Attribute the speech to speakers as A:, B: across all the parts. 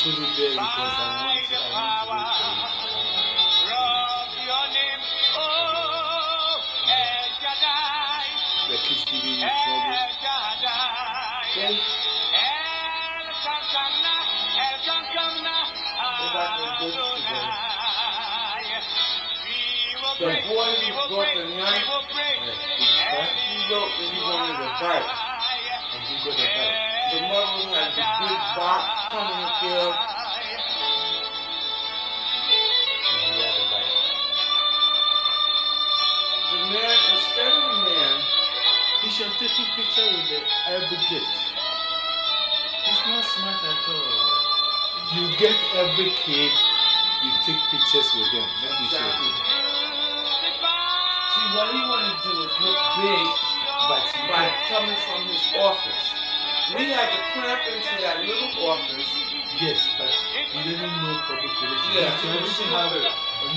A: Put it there because I want to, to you. The kids giving you trouble. Then,
B: The boy brought he wrote that he wanted a bite.
A: and you got a bite.
B: The mother had the big box coming here.
A: And he had a.
B: The man, instead of the man,
A: He should have taken picture with the every kid. It's not smart at all. You get every kid, you take pictures with them. Let me show you.
B: see what he wanted to do is look big
A: But
B: by coming from his office. We had to clamp into that little office.
A: yes, but you didn't know public relations.
B: Yeah,
A: you have to have a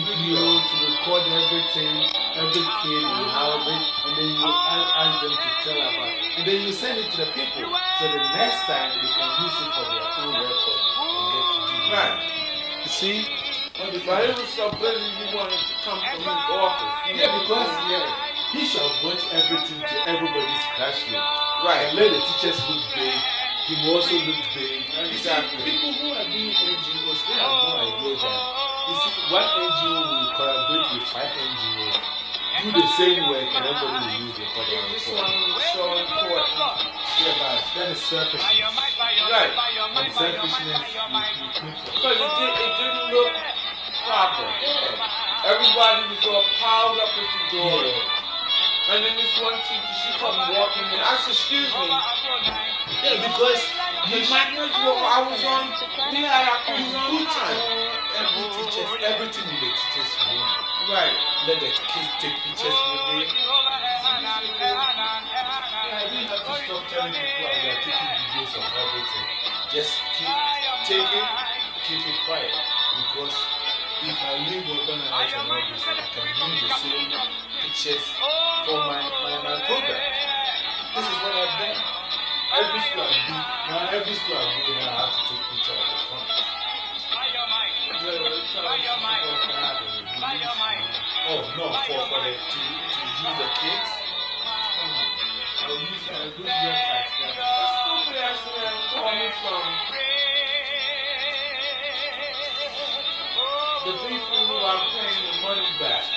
A: video to record everything, every kid will have it, and then you ask them to tell about it. And then you send it to the people. So the next time they can use it for their own record and get to do it.
B: Right.
A: You see?
B: But he was so busy he wanted to come from his office.
A: Yeah, because yeah, he shall have brought everything to everybody's classroom.
B: Right.
A: And let the teachers look big. He will also look big. You see,
B: Exactly.
A: people who are doing NGOs, they have no idea that. You see, one NGO will collaborate with five NGOs, do the same work, and everybody will use it for their
B: This
A: report.
B: one was so important.
A: Yeah, but that is selfishness.
B: Right.
A: And selfishness, you, you
B: Because it, did, it didn't look proper. Everybody was all piled up at the door.
A: Yeah.
B: And then this one teacher, she come walking in. I said, excuse me.
A: yeah, because
B: The magnets were, I was on, we had our
A: you
B: crews on
A: put
B: time.
A: every teacher, everything in the teachers' room.
B: Right.
A: Let the kids take pictures with it. Yeah, we have to stop telling people we are taking videos of everything. Just keep taking, keep it quiet. Because if I leave open and all this, I can use the same pictures for my, my, my program. This is what I've done. Every school I do, now every school I go now, I have to take picture of the front. Oh, no, for, for the, to, to use the kids? Hmm. I'll use, I'll do websites
B: This
A: there.
B: stupid ass man called me from the people who are paying the money back.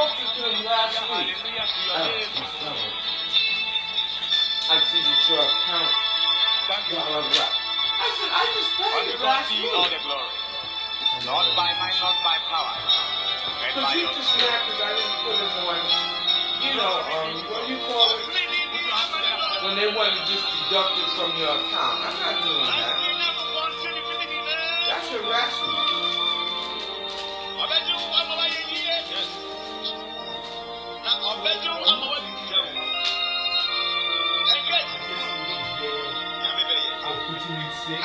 B: Spoke to him last week.
A: It's.
B: I see that your account, blah, blah, blah. I said, I just paid it last week.
C: Not by might, not by power.
B: Because you just mad because I didn't put him on, you know, um, what do you call it? When they want to just deduct it from your account. I'm not doing that.
A: Man.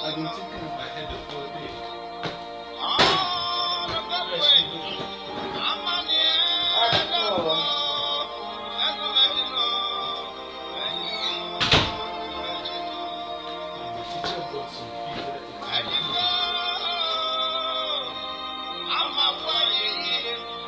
A: I've been thinking in my head the whole day. Go